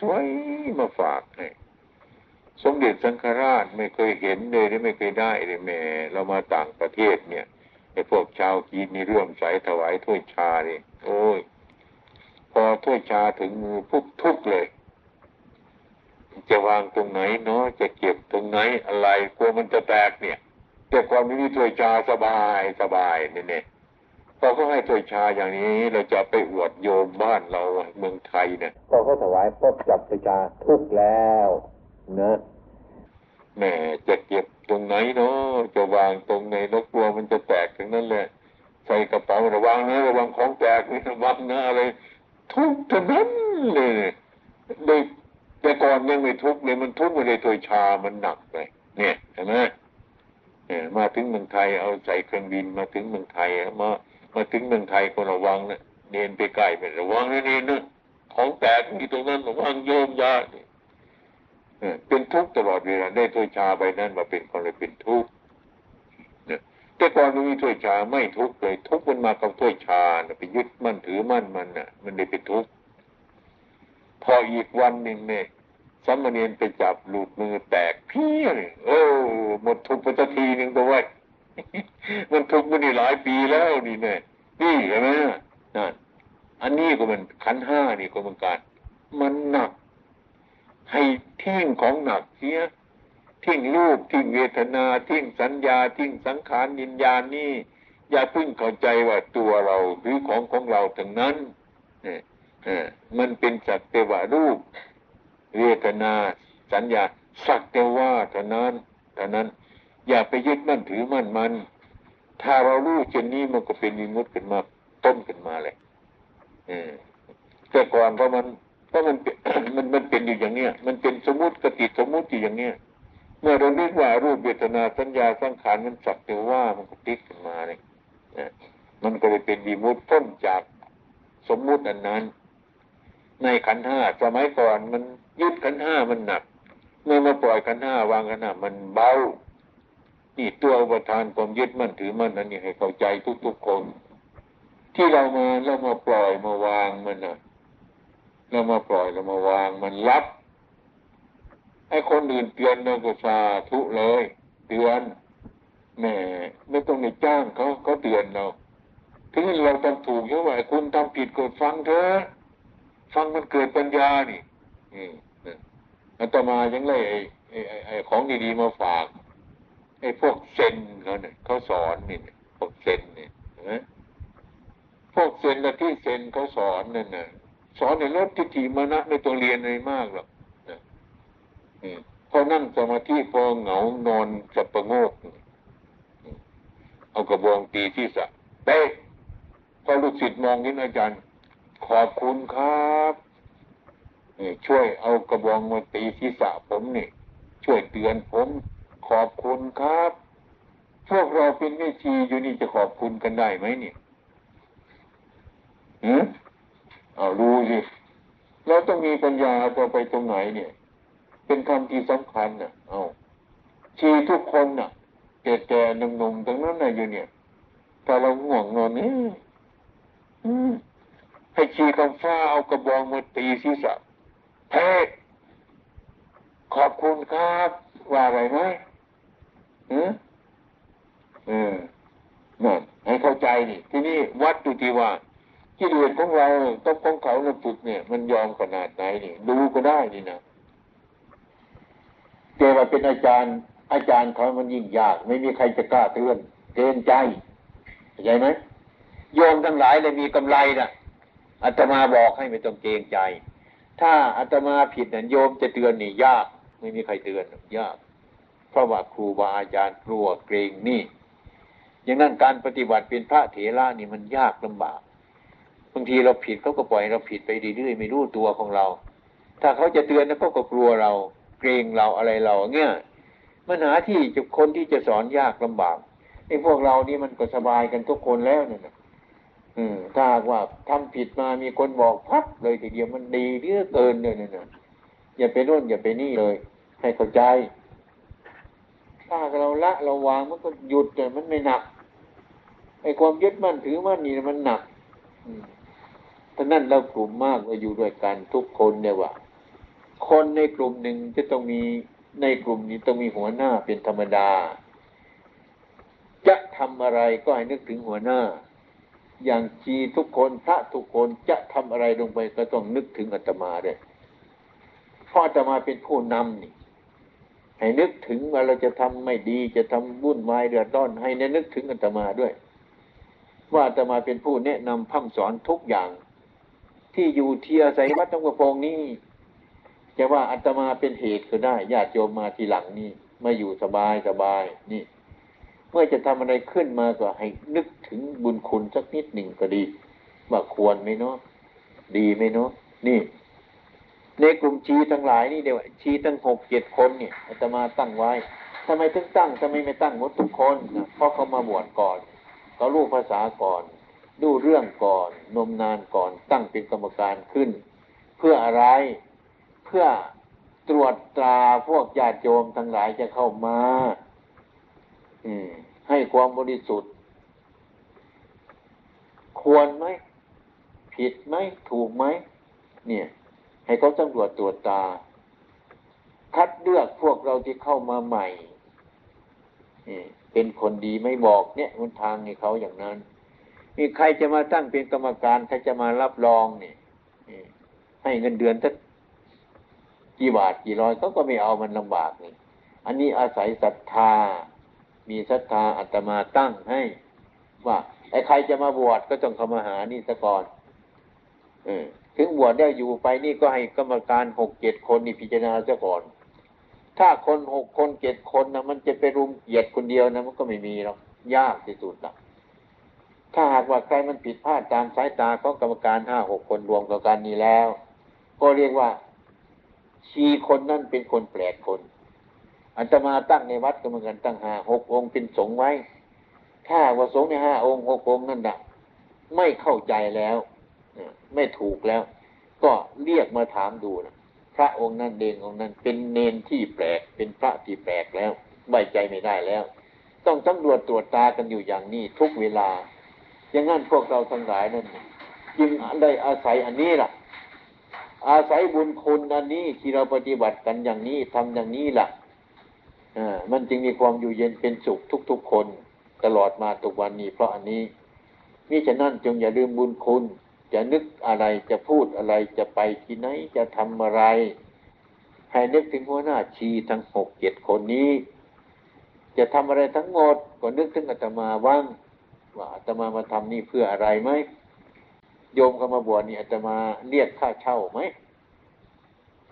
สวยๆมาฝากให้สมเด็จสังฆราชไม่เคยเห็นเลยไม่เคยได้เลยแม่เรามาต่างประเทศเนี่ยไอ้พวกชาวจีนนี่ร่วมใส่ถวายถ้วยชาเลยโอ้ย พอถ้วยชาถึงมือปุ๊บทุกเลย จะวางตรงไหนเนาะจะเก็บตรงไหนอะไรกลัวมันจะแตกเนี่ย แต่ความนี้ถ้วยชาสบายสบายเนี่ย พอเขาให้ถ้วยชาอย่างนี้เราจะไปอวดโยมบ้านเราเมืองไทยเนี่ยพอเขาถวายปุ๊บจับถ้วยชาทุกแล้วนะแหม่จะเก็บตรงไหนเนาะจะวางตรงไหนแล้วกลัวมันจะแตกทั้งนั้นแหละใส่กระเป๋าระวังนะระวังของแตกนี่ระวังนะอะไรทุกข์ทั้งนั้นเลยเด็กแต่ก่อนยังไม่ทุกข์เลยมันทุกข์มาเลยถวยชามันหนักเลยเนี่ยเห็นไหมเนี่ยมาถึงเมืองไทยเอาใส่เครื่องบินมาถึงเมืองไทยมา มาถึงเมืองไทยก็ระวังนะเดินไปใกล้ไประวังนะนี่นะของแตกมีตรงนั้นระวังโยมยาเนี่ยเป็นทุกข์ตลอดเวลาได้ถ้วยชาไปนั้นมาเป็นคนเลยเป็นทุกข์เนี่ยแต่ก่อนมันมีถ้วยชาไม่ทุกข์เลยทุกข์มันมากับถ้วยชานะไปยึดมั่นถือมั่นมันน่ะ มันเลยเป็นทุกข์พออีกวันหนึ่งเนี่ยสามเณรไปจับหลุดมือแตกเพี้ยเลยโอ้หมดทุกข์ไปสักทีหนึ่งตัวไว้ มันทุกข์มานี่หลายปีแล้วนี่เนี่ยนี่เห็นไหมนั่นอันนี้ก็มันขันห้านี่ก็เหมือนกันมันหนัก ให้ทิ้งของหนักเสียทิ้งรูปทิ้งเวทนาทิ้งสัญญาทิ้งสังขารวิญญาณนี่ อย่าพิ่งเข้าใจว่าตัวเราหรือของของเราทั้งนั้นเนี่ยมันเป็นสักแต่ว่ารูปเวทนา สัญญาสักแต่ว่าเท่านั้นเท่านั้น อย่าไปยึดมั่นถือมั่นมัน ถ้าเรารู้เช่นนี้มันก็เป็นวิมุตขึ้นมา ต้นขึ้นมาเลยแต่ก่อนเพราะมันเพราะมันมันมันเป็นอยู่อย่างเนี้ย มันเป็นสมมติกติสมมติอยู่อย่างเนี้ย เมื่อเราเรียกว่ารูปเวทนาสัญญาสังขารมันสักแต่ว่ามันก็ติดขึ้นมาเลยมันก็เลยเป็นวิมุตต้นจากสมมุติอันนั้น ในขันห้าสมัยก่อนมันยึดขันห้ามันหนัก เมื่อมาปล่อยขันห้าวางขันห้ามันเบา นี่ตัวอุปทานความยึดมั่นถือมั่นนั้นนี่ให้เข้าใจทุกๆคน ที่เรามาเรามาปล่อยมาวางมันนะเรามาปล่อยเรามาวางมันรับให้คนอื่นเตือนเราก็สาธุเลยเตือนแหมไม่ต้องไปจ้างเขาเขาเตือนเราถึงเราทำถูกเยอะว่าคุณทำผิดกดฟังเถอะฟังมันเกิดปัญญานี่อืมอาตมายังเลยไอ้ไอ้ไอ้ของดีๆมาฝาก ไอ้พวกเซนเขาเนี่ยเขาสอนนี่พวกเซนเนี่ยพวกเซนและที่เซนเขาสอนนั่นน่ะสอนในลดทิฏฐิมานะไม่ต้องเรียนอะไรมากหรอกพอนั่งสมาธิพอเหงานอนสับประโงก เอากระบองตีที่สะเป๊ะพอลูกศิษย์มองนี้อาจารย์ ขอบคุณครับช่วยเอากระบองมาตีศีรษะผมนี่ ช่วยเตือนผม ขอบคุณครับ พวกเราเป็นแม่ชีอยู่นี่จะขอบคุณกันได้ไหมเนี่ยหืมเอารู้สิเราต้องมีปัญญาจะไปตรงไหนเนี่ย เป็นคำที่สำคัญน่ะ เอาชีทุกคนน่ะแก่ๆหนุ่มๆตรงนั้นนะอยู่เนี่ยถ้าเราง่วงนอนนี่ให้ชีคำฟ้าเอากระบองมาตีศีรษะเทขอบคุณครับ ว่าอะไรไหม อืมเออนั่นให้เข้าใจนี่ที่นี่วัดดูที่ว่ากิเลสของเราต้องของเขาเราฝึกเนี่ย มันยอมขนาดไหนนี่ดูก็ได้นี่นะเจว่าเป็นอาจารย์ อาจารย์เขามันยิ่งยาก ไม่มีใครจะกล้าเตือนเกรงใจเข้าใจไหมโยมทั้งหลายเลยมีกำไรนะอาตมาบอกให้ไม่ต้องเกรงใจ ถ้าอาตมาผิดนั่นโยมจะเตือนนี่ยาก ไม่มีใครเตือนยาก เพราะว่าครูบาอาจารย์กลัวเกรงนี่อย่างนั้นการปฏิบัติเป็นพระเถระนี่มันยากลำบากบางทีเราผิดเขาก็ปล่อยเราผิดไปเรื่อยๆไม่รู้ตัวของเรา ถ้าเขาจะเตือนแล้วก็กลัวเรา เกรงเราอะไรเราเนี่ยมันหาที่จะคนที่จะสอนยากลำบากไอ้พวกเรานี่มันก็สบายกันทุกคนแล้วเนี่ยอืมถ้าว่าทำผิดมามีคนบอกพับเลยทีเดียวมันดีเหลือเกินเลยเนะนะอย่าไปโน่นอย่าไปนี่เลย ให้เข้าใจ ถ้าเราละเราวางมันก็หยุดแต่มันไม่หนักไอ้ความยึดมั่นถือมั่นนี่มันหนักท่านั้นเรากลุ่มมากเราอยู่ด้วยกันทุกคนเนี่ยว่าคนในกลุ่มหนึ่งจะต้องมีในกลุ่มนี้ต้องมีหัวหน้าเป็นธรรมดา จะทำอะไรก็ให้นึกถึงหัวหน้า อย่างจีทุกคนพระทุกคนจะทำอะไรลงไปก็ต้องนึกถึงอาตมาด้วยเพราะอาตมาเป็นผู้นำนี่ ให้นึกถึงว่าเราจะทำไม่ดีจะทำวุ่นวายเดือดร้อน ให้นนึกถึงอาตมาด้วย ว่าอาตมาเป็นผู้แนะนำพัฒสอนทุกอย่าง ที่อยู่เที่อาศัยวัดตงกระโปรงนี้จะว่าอาตมาเป็นเหตุก็ได้ญาติโยมมาทีหลังนี่มาอยู่สบายสบายนี่ เมื่อจะทำอะไรขึ้นมาก็ให้นึกถึงบุญคุณสักนิดหนึ่งก็ดี ว่าควรไหมเนาะดีไหมเนาะนี่ ในกลุ่มชีทั้งหลายนี่เดี๋ยวชีตั้งหกเจ็ดคนเนี่ยอาตมาตั้งไว้ทำไมถึงตั้งทำไมไม่ตั้งหมดทุกคนนะเพราะเขามาบวชก่อนเขารู้ภาษาก่อน ดูเรื่องก่อน นมนานก่อนตั้งเป็นกรรมการขึ้น เพื่ออะไรเพื่อตรวจตราพวกญาติโยมทั้งหลายจะเข้ามา อืม ให้ความบริสุทธิ์ ควรไหมผิดไหมถูกไหมเนี่ย ให้เขาตำรวจตรวจตา คัดเลือกพวกเราที่เข้ามาใหม่เป็นคนดีไม่บอกเนี่ยมันทางให้เขาอย่างนั้นมีใครจะมาตั้งเป็นกรรมการใครจะมารับรองเนี่นี่ให้เงินเดือนสักกี่บาทกี่ร้อยเขาก็ไม่เอามันลำบากนี่อันนี้อาศัยศรัทธา มีศรัทธาอาตมาตั้งให้ ว่าไอ้ใครจะมาบวชก็ต้องเข้ามาหานี่ซะก่อน เออ ถึงบวชได้อยู่ไปนี่ก็ให้กรรมการหกเจ็ดคนนี่พิจารณาซะก่อน ถ้าคนหกคนเจ็ดคนนะมันจะไปรุมเหยียดคนเดียวนะมันก็ไม่มีหรอกยากที่สุดนะถ้าหากว่าใครมันผิดพลาดตามสายตาของกรรมการห้าหกคนรวมต่อกันนี้แล้ว ก็เรียกว่าชีคนนั่นเป็นคนแปลกคนอันตมาตั้งในวัดก็เหมือนกันตั้งห้าหกองค์เป็นสงไว้ ถ้าว่าสงในห้าองค์หกองค์นั่นนะไม่เข้าใจแล้ว ไม่ถูกแล้ว ก็เรียกมาถามดูนะพระองค์นั้นเดงองค์นั้น เป็นเนนที่แปลก เป็นพระที่แปลกแล้วไว้ใจไม่ได้แล้ว ต้องตำรวจตรวจตากันอยู่อย่างนี้ทุกเวลา อย่างนั้นพวกเราทั้งหลายนั้นจึงได้อาศัยอันนี้ล่ะ อาศัยบุญคุณอันนี้ที่เราปฏิบัติกันอย่างนี้ทำอย่างนี้ล่ะอมันจึงมีความอยู่เย็นเป็นสุขทุก ๆ คน ตลอดมาทุกวันนี้ เพราะอันนี้มิฉะนั้นจงอย่าลืมบุญคุณ จะนึกอะไรจะพูดอะไรจะไปที่ไหนจะทำอะไร ให้นึกถึงหัวหน้าชีทั้งหกเจ็ดคนนี้ จะทำอะไรทั้งหมดก็นึกถึงอาตมาว่างว่าอาตมามาทำนี่เพื่ออะไรไหมโยมเข้ามาบวชนี่อาตมาเรียกค่าเช่าไหม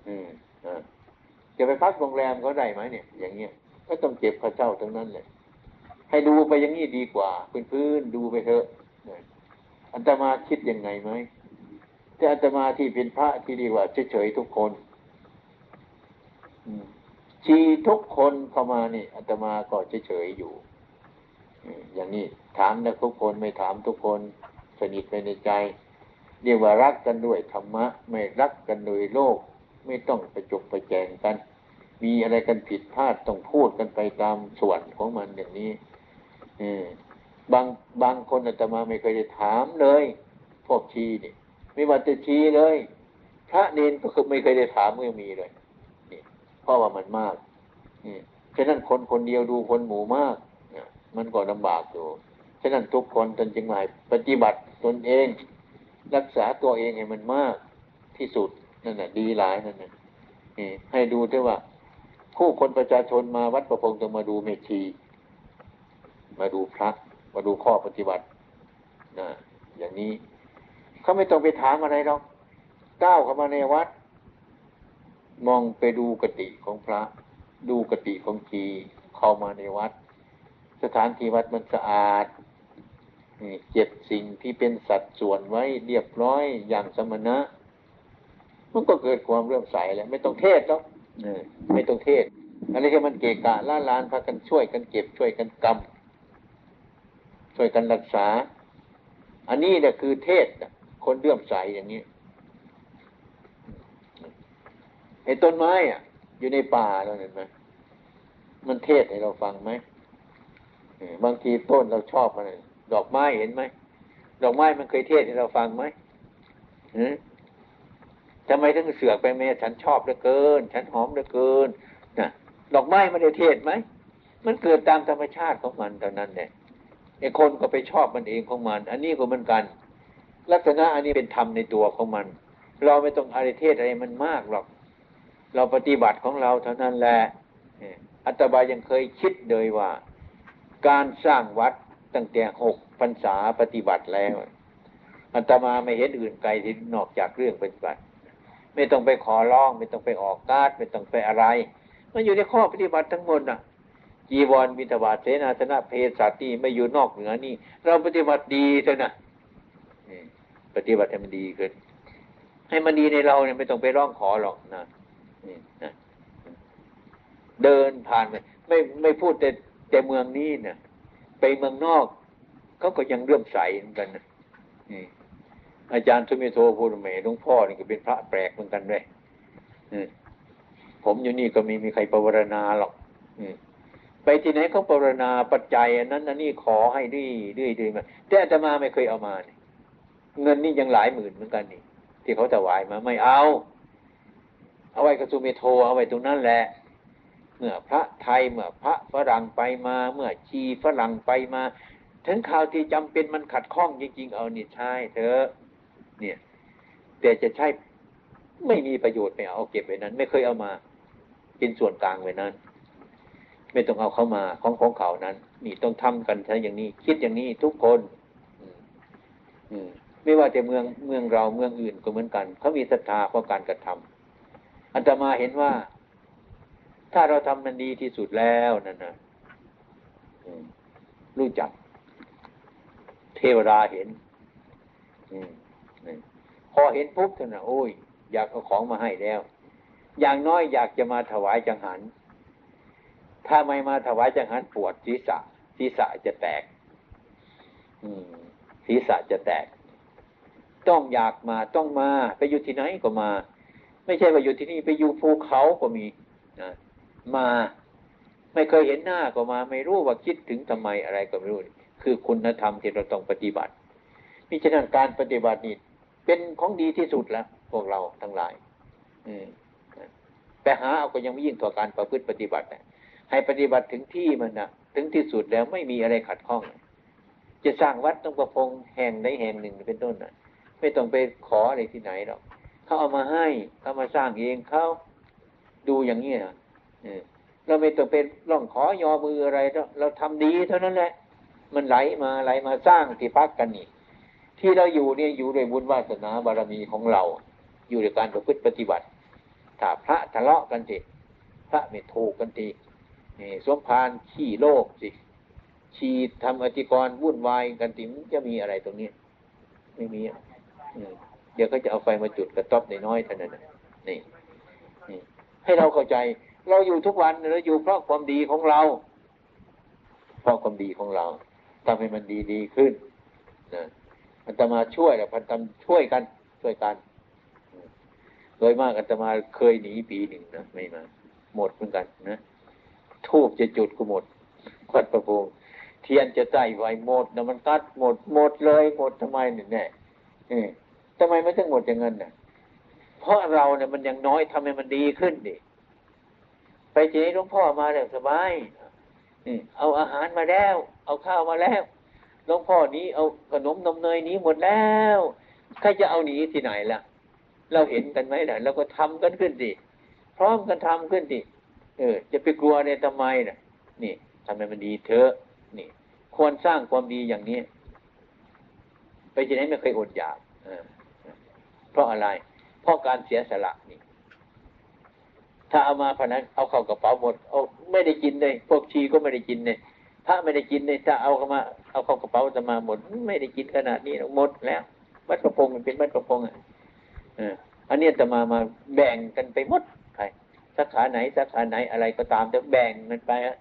อืมอ่าจะไปพักโรงแรมก็ได้ไหมเนี่ย อย่างเงี้ยก็ต้องเก็บค่าเช่าทั้งนั้นเลยให้ดูไปอย่างนี้ดีกว่าพื้นๆดูไปเถอะ อัตมาคิดยังไงไหมแต่อัตมาที่เป็นพระที่ดีกว่าเฉยๆทุกคนชีทุกคนเข้ามานี่อัตมาก็เฉยๆอยู่อย่างนี้ถามนะทุกคนไม่ถามทุกคน สนิทไปในใจเรียกว่ารักกันด้วยธรรมะ ไม่รักกันโดยโลก ไม่ต้องไปจกไปแจงกัน มีอะไรกันผิดพลาดต้องพูดกันไปตามส่วนของมันอย่างนี้ บางบางคนอาตมาไม่เคยได้ถามเลย พวกชีนี่ไม่ว่าจะชีเลย พระเนนก็คือไม่เคยได้ถามไม่มีเลยนี่เพราะว่ามันมากนี่ฉะนั้นคนคนเดียวดูคนหมู่มากมันก็ลำบากอยู่ฉะนั้นทุกคนตนจึงหมายปฏิบัติตนเอง รักษาตัวเองให้มันมากที่สุดนั่นแหละดีหลายนั่นน่ะนี่ให้ดูด้วยว่า ผู้คนประชาชนมาวัดประพงศ์จะมาดูเมชีมาดูพระ มาดูข้อปฏิบัตินะอย่างนี้เขาไม่ต้องไปถามอะไรหรอกก้าวเข้ามาในวัด มองไปดูกติของพระ ดูกติของชีเข้ามาในวัด สถานที่วัดมันสะอาดเจ็บสิ่งที่เป็นสัดส่วนไว้เรียบร้อยอย่างสมณะ มันก็เกิดความเรื่อมใสแล้วไม่ต้องเทศหรอกไม่ต้องเทศอะไรที่มันเกะกะล้าลานพากันช่วยกันเก็บช่วยกันกำ ช่วยกันรักษา อันนี้เนี่ยคือเทศคนเลื่อมใสอย่างนี้ไอ้ต้นไม้อะ อยู่ในป่าเราเห็นไหมมันเทศให้เราฟังไหมเออบางทีต้นเราชอบมันดอกไม้เห็นไหมดอกไม้มันเคยเทศให้เราฟังไหมทำไมถึงเสือกไปเมฉันชอบเหลือเกิน ฉันหอมเหลือเกินนะดอกไม้มันได้เทศไหมมันเกิดตามธรรมชาติของมันเท่านั้นแหละ ไอ้คนก็ไปชอบมันเองของมัน อันนี้ก็เหมือนกัน ลักษณะอันนี้เป็นธรรมในตัวของมัน เราไม่ต้องอะไรเทศอะไรมันมากหรอก เราปฏิบัติของเราเท่านั้นแหละอัตบายังเคยคิดเลยว่า การสร้างวัดตั้งแต่หกพรรษาปฏิบัติแล้วอัตมาไม่เห็นอื่นไกลที่นอกจากเรื่องปฏิบัติ ไม่ต้องไปขอร้อง ไม่ต้องไปออกการ์ดไม่ต้องไปอะไร มันอยู่ในข้อปฏิบัติทั้งหมดน่ะ จีวรบิณฑบาตเสนาสนะเพศสัตว์นี่ไม่อยู่นอกเหนือนี่ เราปฏิบัติดีเถอะนะปฏิบัติให้มันดีขึ้น ให้มันดีในเราเนี่ยไม่ต้องไปร้องขอหรอกนะนี่นะเดินผ่านไปไม่ไม่พูดแต่แต่เมืองนี้นะไปเมืองนอกเขาก็ยังเลื่อมใสเหมือนกันนะนี่อาจารย์สุเมโทพูดเมหลวงพ่อนี่ก็เป็นพระแปลกเหมือนกันด้วยผมอยู่นี่ก็ไมีมีใครประวรณาหรอก อืม ไปที่ไหนเขาปรณาปัจจัยอันนั้นอันนี้ขอให้ดื้อดื้อดื้อมาแต่อาตมาไม่เคยเอามาเงินนี่ยังหลายหมื่นเหมือนกันนี่ ที่เขาถวายมาไม่เอา เอาไว้กระสุเมโทเอาไว้ตรงนั้นแหละ เมื่อพระไทยเมื่อพระฝรั่งไปมา เมื่อชีฝรั่งไปมา ถึงข่าวที่จำเป็นมันขัดข้องจริง ๆ เอานี่ใช่เถอะเนี่ยแต่จะใช่ไม่มีประโยชน์ไม่เอาเอาเก็บไว้นั้น ไม่เคยเอามา เป็นส่วนกลางไว้นั้น ไม่ต้องเอาเข้ามาของของเขานั้น นี่ต้องทำกันใช่อย่างนี้ คิดอย่างนี้ทุกคนอืมไม่ว่าแต่เมืองเมืองเราเมืองอื่นก็เหมือนกันเขามีศรัทธาเพราะการกระทำอันตมาเห็นว่า ถ้าเราทำมันดีที่สุดแล้วนั่นนะรู้จัก เทวดาเห็นอพอเห็นปุ๊บเท่านั้นโอ้ย อยากเอาของมาให้แล้ว อย่างน้อยอยากจะมาถวายจังหัน ถ้าไม่มาถวายจังหันปวดศีรษะศีรษะจะแตกศีรษะจะแตก ต้องอยากมาต้องมา ไปอยู่ที่ไหนก็มา ไม่ใช่ว่าอยู่ที่นี่ไปอยู่ภูเขาก็มีนะมาไม่เคยเห็นหน้าก็มา ไม่รู้ว่าคิดถึงทำไมอะไรก็ไม่รู้ คือคุณธรรมที่เราต้องปฏิบัติมิฉะนั้นการปฏิบัตินี่เป็นของดีที่สุดแล้วพวกเราทั้งหลาย อืมแต่หาเอาก็ยังไม่ยิ่งต่อการประพฤติปฏิบัตินะ ให้ปฏิบัติถึงที่มันนะถึงที่สุดแล้วไม่มีอะไรขัดข้อง จะสร้างวัดต้องประพงแห่งใดแห่งหนึ่งเป็นต้นนะไม่ต้องไปขออะไรที่ไหนหรอกเขาเอามาให้เขามาสร้างเองเขาดูอย่างนี้นะเราไม่ต้องเป็นร่องขอยอมืออะไรเราเราทำดีเท่านั้นแหละ มันไหลมาไหลมาสร้างที่พักกันนี่ ที่เราอยู่เนี่ยอยู่ด้วยบุญวาสนาบารมีของเรา อยู่ในการประพฤติปฏิบัติ ถ้าพระทะเลาะกันสิพระไม่ถูกกันที สมภารขี้โลกสิชีทำอธิกรวุ่นวายกันติมจะมีอะไรตรงนี้ ไม่มีอะเดี๋ยวเขาจะเอาไฟมาจุดกระต๊อบน้อยๆเท่านั้นนี่นี่ ให้เราเข้าใจ เราอยู่ทุกวันเราอยู่เพราะความดีของเรา เพราะความดีของเราทำให้มันดีดีขึ้นนะอัตมาช่วยแล้วพันธมช่วยกัน ช่วยกันโดยมากอาตมาเคยหนีปีหนึ่งนะไม่มาหมดเหมือนกันนะ ทูบจะจุดก็หมดวัดประพงเทียนจะใส่ไว้หมดนะมันตัดหมดหมดเลยหมดทำไมเนี่ยแน่ทำไมไม่ถึงหมดอย่างนั้นน่ะ เพราะเราเนี่ยมันยังน้อยทำให้มันดีขึ้นดิไปทีนี้หลวงพ่อมาแล้วสบายเอาอาหารมาแล้ว เอาข้าวมาแล้วหลวงพ่อนี้เอาขนมนมเนยนี้หมดแล้วใครจะเอาหนีที่ไหนล่ะ เราเห็นกันไหมล่ะเราก็ทำกันขึ้นสิพร้อมกันทำขึ้นสิ เออ จะไปกลัวเนี่ยทำไมน่ะ นี่ทำให้มันดีเถอะนี่ ควรสร้างความดีอย่างนี้ ไปที่ไหนไม่เคยอดอยากเออเพราะอะไร เพราะการเสียสละนี่ ถ้าเอามาพนันเอาเข้ากระเป๋าหมดเอาไม่ได้กินเลยพวกชีก็ไม่ได้กินเลยพระไม่ได้กินเลยถ้าเอาเข้ามาเอาเข้ากระเป๋าจะมาหมด ไม่ได้กินขนาดนี้หมดแล้ววัดกระพงเป็นวัดกระพงอะเอออันนี้จะมามาแบ่งกันไปหมด สาขาไหนสาขาไหนอะไรก็ตามจะแบ่งมันไปอะ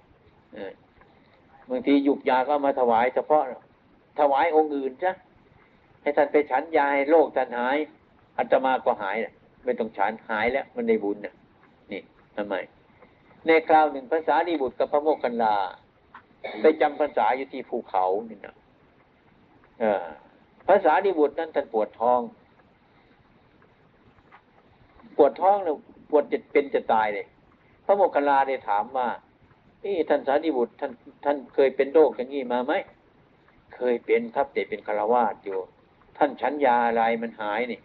เออบางทีหยุกยาก็มาถวาย เฉพาะถวายองค์อื่นจ้ะให้ท่านไปฉันยาให้โรคท่านหายอาตมาก็หายนะไม่ต้องฉันหายแล้ว มันได้บุญนะนี่ทำไม ในคราวหนึ่งภาษาดีบุตรกับพระโมคคัลลาไปจำภาษาอยู่ที่ภูเขานี่นะภาษาดีบุตรนั้นท่านปวดท้อง ปวดท้องเนี่ย วดจะเป็นจะตายเลยพระโมคคัลลาได้ถามว่านี่ท่านสารีบุตรท่านท่านเคยเป็นโรคอย่างนี้มาไหมเคยเป็นครับแต่เป็นคารวาสอยู่ ท่านฉันยาอะไรมันหายนี่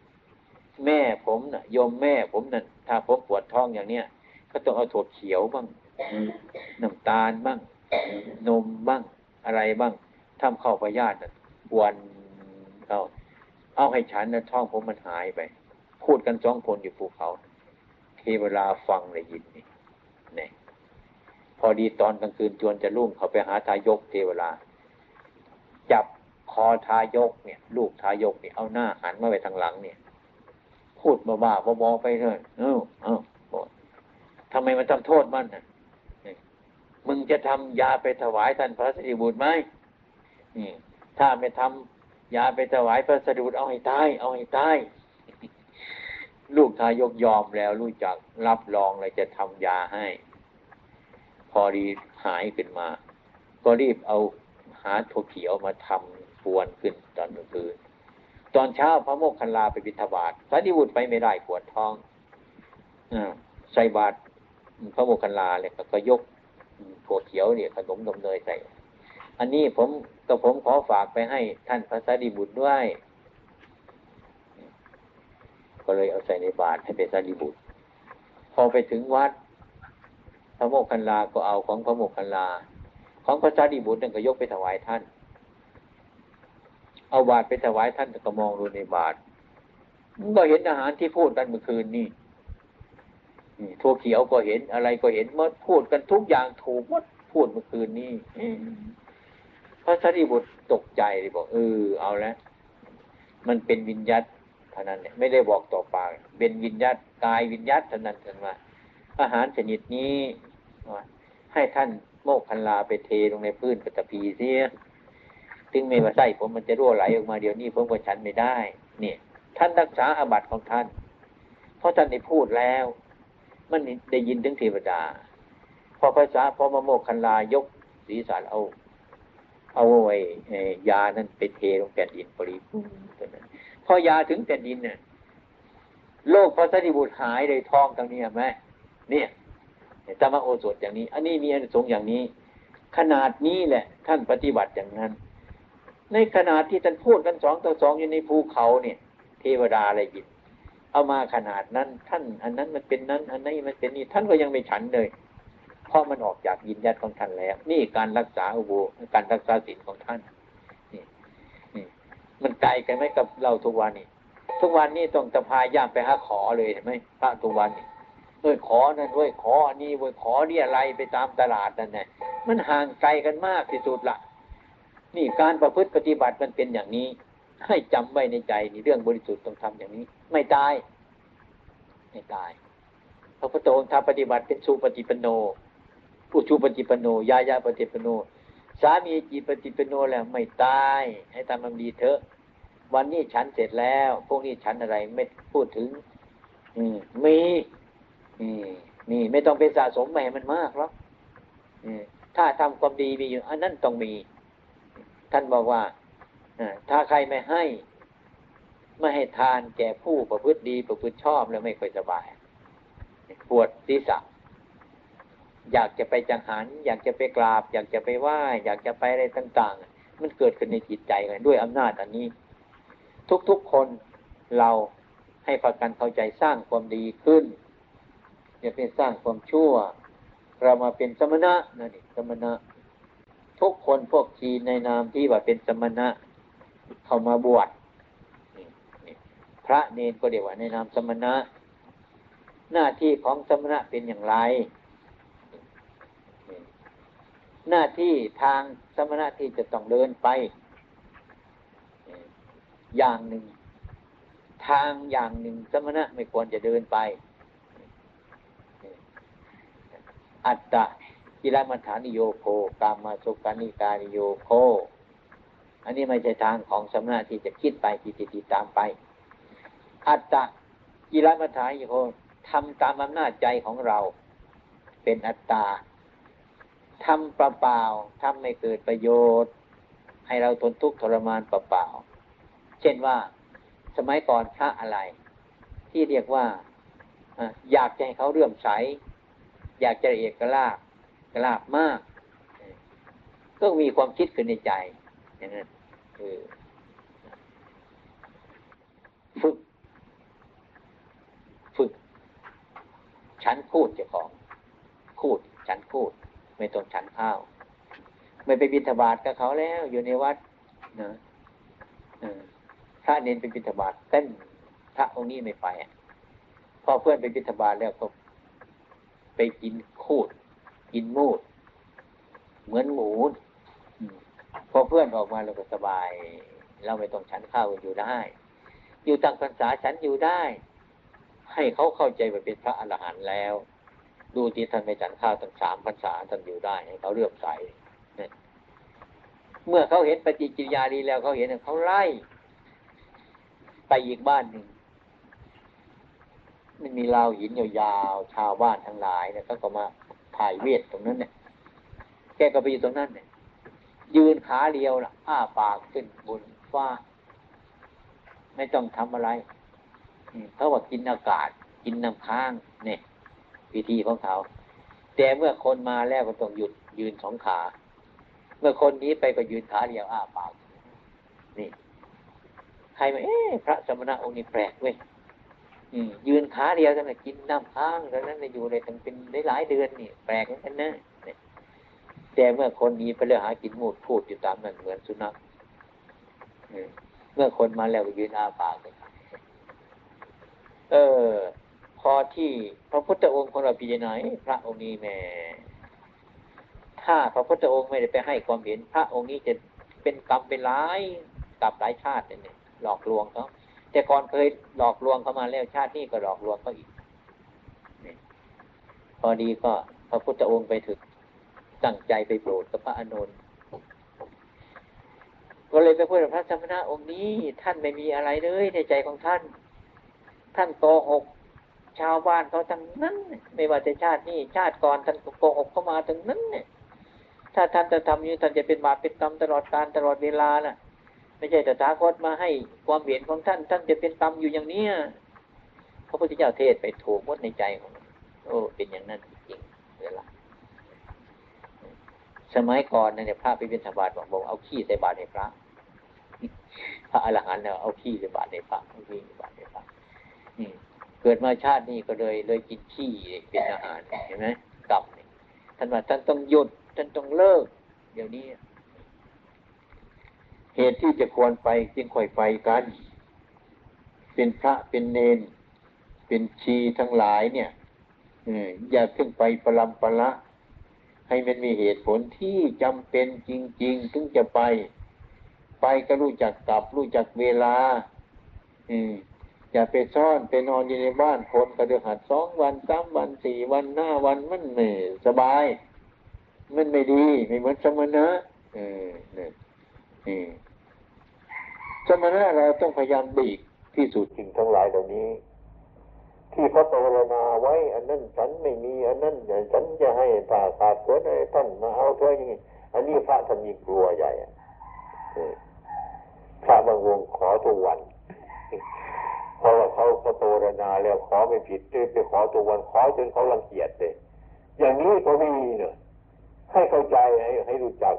แม่ผมนะ่ะยมแม่ผมนั่นถ้าผมปวดท้องอย่างเนี้ยก็ต้องเอาถั่วเขียวบ้างน้ำตาลบ้าง นมบ้างอะไรบ้างทำเข้าพยาธินะวันเขาเอาให้ฉันนะท้องผมมันหายไป พูดกันสองคนอยู่ภูเขา ที่เวลาฟังเลยยินนี่นี่พอดีตอนกลางคืนจวนจะรุ่งเขาไปหาทายกเทวลาจับคอทายกเนี่ย ลูกทายกเนี่ยเอาหน้าหันมาไปทางหลังเนี่ย พูดบ้าบ้าบอไปเถอะเออเออทำไมมันทำโทษมันน่ะมึงจะทำยาไปถวายท่านพระสรีบุตรไหมนี่ถ้าไม่ทำยาไปถวายพระสรีบุตรเอาให้ตายเอาให้ตาย ลูกทายกยอมแล้วรู้จักรับรองเลยจะทำยาให้ พอดีหายขึ้นมา ก็รีบเอาหาถั่วเขียวมาทำปวนขึ้นตอนกลางคืนตอนเช้าพระโมกขันลาไปบิณฑบาตพระนิบุตรไปไม่ได้ปวดท้องอใส่บาตรพระโมกขันลาเลยก็ยกถั่วเขียวเนี่ยขนมนมเนยใส่ อันนี้ผมก็ผมขอฝากไปให้ท่านพระสารีบุตรด้วย ก็เลยเอาใส่ในบาตรให้เป็นสารีบุตร พอไปถึงวัด พระโมกขันลาก็เอาของพระโมกขันลา ของพระสารีบุตรนั่นก็ยกไปถวายท่าน เอาบาตรไปถวายท่านก็มองดูในบาตรก็เห็นอาหารที่พูดกันเมื่อคืนนี่ทั่วเขียวก็เห็นอะไรก็เห็นมดพูดกันทุกอย่างถูกมดพูดเมื่อคืนนี้พระสารีบุตรตกใจเลยบอกเออเอาแล้วมันเป็นวิญญาต เท่านั้นเนี่ยไม่ได้บอกต่อปากเป็นวิญญาตกายวิญญาตเท่านั้นท่านว่าอาหารชนิดนี้ให้ท่านโมกคันลาไปเทลงในพื้นกระตพีเสียถึงไม่มาใส่ผมมันจะรั่วไหลออกมาเดี๋ยวนี้ผมก็ฉันไม่ได้ เนี่ย ท่านรักษาอาบัติของท่าน เพราะท่านได้พูดแล้ว มันได้ยินถึงเทวดา พอภาษาพอมาโมกคันลายกศีรษะเอา เอาไว้ยานั้นไปเทลงแผ่นดินปริบูรณ์ พอยาถึงแผ่ดินเนี่ยโลกพระสติบุตรหายเลยท้องตรงนี้ไหมเนี่ยธรรมโอสถอย่างนี้ อันนี้มีอันสงอย่างนี้ ขนาดนี้แหละ ท่านปฏิบัติอย่างนั้น ในขนาดที่ท่านพูดกันสองต่อสองอยู่ในภูเขาเนี่ย เทวดาอะไรยินเอามาขนาดนั้น ท่าน อันนั้นมันเป็นนั้น อันนี้มันเป็นนี่ท่านก็ยังไม่ฉันเลยเพราะมันออกจากยินยัดของท่านแล้ว นี่การรักษาอุโบการรักษาศีลของท่าน มันไกลกันไหมกับเราทุกวันนี้ ทุกวันนี้ต้องจะพายย่างไปหาขอเลยเห็นไหมพระทุกวันนี้เอ้ยขอนั่นเว้ยขออันนี้เว้ยขอนี่อะไรไปตามตลาดนั่นแหละมันห่างไกลกันมากที่สุดละนี่การประพฤติปฏิบัติมันเป็นอย่างนี้ ให้จำไว้ในใจนี่เรื่องบริสุทธิ์ต้องทำอย่างนี้ ไม่ตาย ไม่ตายพระพุทธองค์ทำปฏิบัติเป็นชูปฏิปโน ผู้ชูปฏิปโนยายาปฏิปโน สามีจีปฏิปโนแล้วไม่ตาย ให้ทำมันดีเถอะ วันนี้ฉันเสร็จแล้ว พวกนี้ฉันอะไรไม่พูดถึง อืมมีมีไม่ต้องไปสะสมแม่มันมากหรอกถ้าทำความดีมีอยู่อันนั้นต้องมี ท่านบอกว่าถ้าใครไม่ให้ ไม่ให้ทานแก่ผู้ประพฤติดีประพฤติชอบแล้วไม่ค่อยสบาย ปวดศีรษะ อยากจะไปจังหัน อยากจะไปกราบ อยากจะไปไหว้ อยากจะไปอะไรต่างๆ มันเกิดขึ้นในจิตใจกันด้วยอำนาจอันนี้ ทุกๆคนเราให้ประกันเข้าใจสร้างความดีขึ้น อย่าเป็นสร้างความชั่ว เรามาเป็นสมณะนั่นเองสมณะ ทุกคนพวกชีในนามที่ว่าเป็นสมณะ เข้ามาบวชพระเนนก็เดี๋ยวว่าในนามสมณะ หน้าที่ของสมณะเป็นอย่างไร หน้าที่ทางสมณะที่จะต้องเดินไป อย่างหนึ่ง ทางอย่างหนึ่ง สมณะไม่ควรจะเดินไป อัตตะกิลมัฐานิโยโคกามาสุกานิกานิโยโค อันนี้ไม่ใช่ทางของสมณะที่จะคิดไปที่ติดตามไป อัตตะกิรมัฐานโยโยทำตามอำนาจใจของเรา เป็นอัตตา ทำเปล่าๆทำไม่เกิดประโยชน์ ให้เราทนทุกข์ทรมานเปล่าๆเช่นว่าสมัยก่อนพระอะไร ที่เรียกว่าอยากจะให้เขาเรื่อมใส อยากจะเอกลาบกลาบมาก ก็มีความคิดขึ้นในใจอย่างนั้นเออฝึก ฝึก ฉันพูดเจ้าของพูด ฉันพูด ไม่ต้องฉันข้าว ไม่ไปบิณฑบาตกับเขาแล้ว อยู่ในวัดนะเออพระเน้นไปบิณฑบาตเต็มพระองค์นี้ไม่ไปอะพอเพื่อนไปบิณฑบาตแล้วก็ไปกินคูด กินมูด เหมือนหมูพอเพื่อนออกมาเราก็สบาย เราไม่ต้องฉันข้าวอยู่ได้ อยู่ต่างพรรษาฉันอยู่ได้ ให้เขาเข้าใจว่าเป็นพระอรหันต์แล้ว ดูที่ท่านไม่ฉันข้าวตั้งสามพรรษาท่านอยู่ได้ให้เขาเลือกใสเมื่อเขาเห็นปฏิกิริยาดีแล้วเขาเห็นเขาไล่ ไปอีกบ้านหนึ่งมันมีราวหินยาวๆชาวบ้านทั้งหลายเนี่ยเขาก็มาถ่ายเวทตรงนั้นเนี่ยแกก็ไปอยู่ตรงนั้นเนี่ยยืนขาเดียวนะอ้าปากขึ้นบนฟ้า ไม่ต้องทำอะไรเขาว่ากินอากาศ กินน้ำค้างเนี่ย วิธีของเขาแต่เมื่อคนมาแล้วก็ต้องหยุดยืนสองขา เมื่อคนนี้ไปก็ยืนขาเดียวอ้าปากนี่ใครมาเอ๊ะพระสมณะองค์นี้แปลกเว้ยยืนขาเดียวแต่กินน้ำค้างแล้วนั้นอยู่ในตั้งเป็นหลายเดือนนี่แปลกเหมือนกันนะแต่เมื่อคนนี้ไปเลือกหากินมูดพูดอยู่ตามนั้นเหมือนสุนัขเมื่อคนมาแล้วก็ยืนอาปากเลยเออ พอที่พระพุทธองค์ของเราพิจารณาพระองค์นี้แม่ถ้าพระพุทธองค์ไม่ได้ไปให้ความเห็น พระองค์นี้จะเป็นกรรมเป็นร้ายกับหลายชาติเนี่ยหลอกลวงเขาแต่ก่อนเคยหลอกลวงเขามาแล้วชาตินี้ก็หลอกลวงเขาอีกพอดีก็พระพุทธองค์ไปถึงตั้งใจไปโปรดกับพระอานนท์ก็เลยไปพูดกับพระสมณะองค์นี้ ท่านไม่มีอะไรเลยในใจของท่าน ท่านโกหก ชาวบ้านเขาทั้งนั้น ไม่ว่าจะชาตินี้ชาติก่อนท่านก็โกหกเข้ามาทั้งนั้นเนี่ยถ้าท่านจะทำอยู่ท่านจะเป็นบาปเป็นกรรมตลอดการตลอดเวลาน่ะ ไม่ใช่แตถาคตมาให้ความเห็นของท่าน ท่านจะเป็นกรรมอยู่อย่างเนี้ยพระพุทธเจ้าเทศไปถูกมดในใจของโอ้เป็นอย่างนั้นจริงเวลาสมัยก่อนเนี่ยพระไปเป็นสบาตบอกบอกเอาขี้ใส่บาตรให้พระพระอรหันต์เนี่ยเอาขี้ใส่บาตรให้พระเอาขี้ใส่บาตรให้พระอืม เกิดมาชาตินี้ก็เลยเลยกินขี้เป็นอาหารเห็นไหมกรรมเนี่ยท่านว่าท่านต้องหยุดท่านต้องเลิก เดี๋ยวนี้ เหตุที่จะควรไปจึงค่อยไปกัน เป็นพระเป็นเนน เป็นชีทั้งหลายเนี่ยอออย่าเพิ่งไปประลำประละ ให้มันมีเหตุผลที่จำเป็นจริง ๆ ถึงจะไป ไปก็รู้จักกลับ รู้จักเวลา อืม อย่าไปซ่อนไปนอนอยู่ในบ้านคนกระเดือหัดสองวันสามวันสี่วันห้าวันมันไม่สบาย มันไม่ดีไม่เหมือนสมณะเออเนี่ยนี่สมณะเราต้องพยายามดีกที่สุดสิ่งทั้งหลายเหล่านี้ ที่พระปรณาไว้อันนั้นฉันไม่มีอันนั้นฉันจะให้ถ้าขาดเกิดอะไรท่านมาเอาเท่านี้อันนี้พระท่านมีกลัวใหญ่อะพระบางวงขอทุกวัน เพราะว่าเขาพระปรณาแล้วขอไม่ผิดด้วยไปขอทุกวันขอจนเขารังเกียจเลยอย่างนี้ก็ไม่มีเนอะให้เข้าใจให้ให้รู้จัก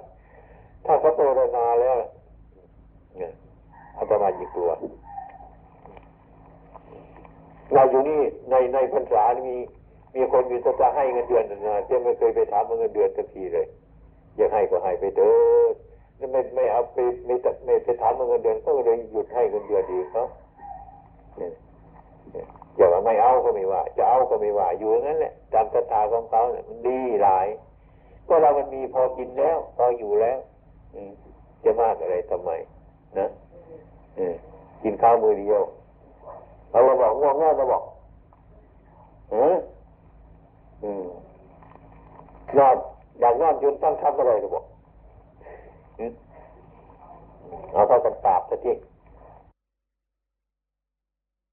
ถ้าเขาปรณาแล้วเนี่ยอาตมาหยิบตัวเราอยู่นี่ในในพรรษามีมีคนมีจะให้เงินเดือนนะแต่ไม่เคยไปถามเงินเดือนสักทีเลยอยากให้ก็ให้ไปเถอะไม่ไม่เอาไปไม่ไม่ไปถามเงินเดือนก็เลยหยุดให้เงินเดือนดีเขาเนี่ย อย่าว่าไม่เอาก็ไม่ว่า จะเอาก็ไม่ว่า อยู่อย่างนั้นแหละตามศรัทธาของเขาเนี่ยมันดีหลาย ก็เรามันมีพอกินแล้ว พออยู่แล้วจะมากอะไรทำไม นะกินข้าวมือเดียวเราบอกง่วงง่วงเราบอกเออนอนอยากนอนยืนตั้งทับอะไรเราบอกเอาเข้ากันปราบซะที